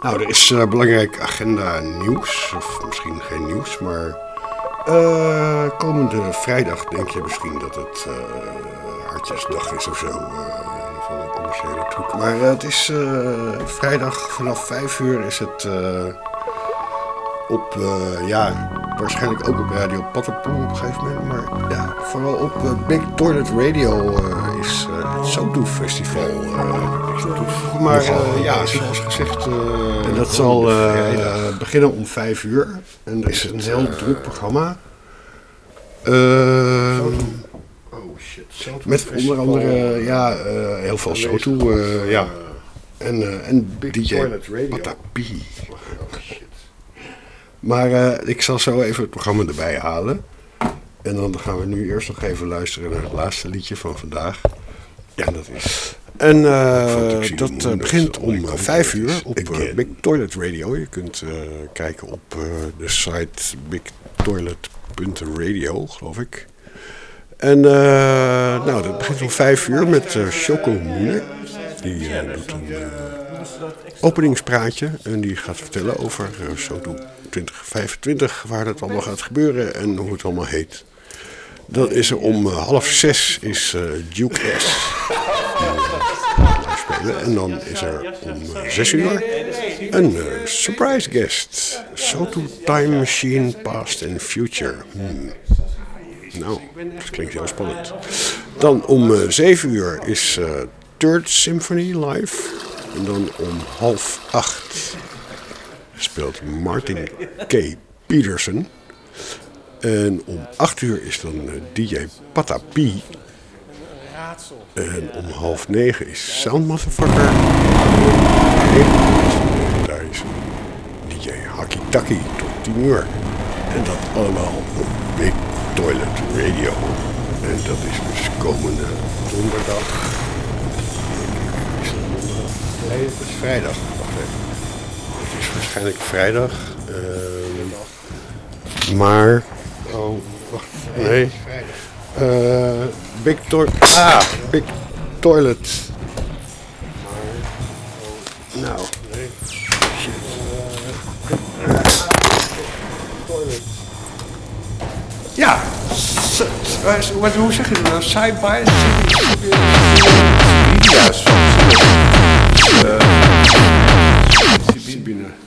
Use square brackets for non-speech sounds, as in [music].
Nou, er is uh, belangrijk agenda nieuws. Of misschien geen nieuws, maar... Uh, komende vrijdag denk je misschien dat het uh, Hartjesdag is of zo. van een commerciële truc. Maar het is vrijdag vanaf 5 uur is het op, ja, waarschijnlijk ook op Radio Patterpoel op een gegeven moment. Maar ja, vooral op uh, Big Toilet Radio uh, is het Soto Festival. maar ja, zoals gezegd. en dat zal beginnen om vijf uur. En er is een heel druk programma. Ehm, oh shit. Met onder andere ja, heel veel Soto. ja. En, en DJ Patapi. Maar uh, ik zal zo even het programma erbij halen. En dan gaan we nu eerst nog even luisteren naar het laatste liedje van vandaag. Ja, dat is. En uh, dat uh, begint om 5 uur op Big Toilet Radio. Je kunt kijken op de site bigtoilet.radio, geloof ik. En nou, dat begint om 5 uur met Choco Moene. Die doet een openingspraatje. En die gaat vertellen over uh, Soto 2025, waar dat allemaal gaat gebeuren en hoe het allemaal heet. Dan is er om uh, half zes is uh, Duke S. [laughs] spelen. En dan is er om zes uur een surprise guest. Soto Time Machine Past and Future. Hmm. Nou, dat klinkt heel spannend. Dan om zeven uur is Third Symphony live. En dan om half acht speelt Martin K. Peterson. En om acht uur is dan eh, DJ Patapi. En om half negen is Sound Motherfucker. Daar is DJ Haki Taki tot tien uur. En dat allemaal op Big Toilet Radio. En dat is dus komende donderdag. Nee, het is vrijdag. Wacht even. Het is waarschijnlijk vrijdag. Uh, maar. Oh, wacht. Nee. Uh, Big Toilet. Ah, Big Toilet. Maar. Nou. Shit. toilet. Ja. Wat, hoe zeg je dat nou? Side by? Ja,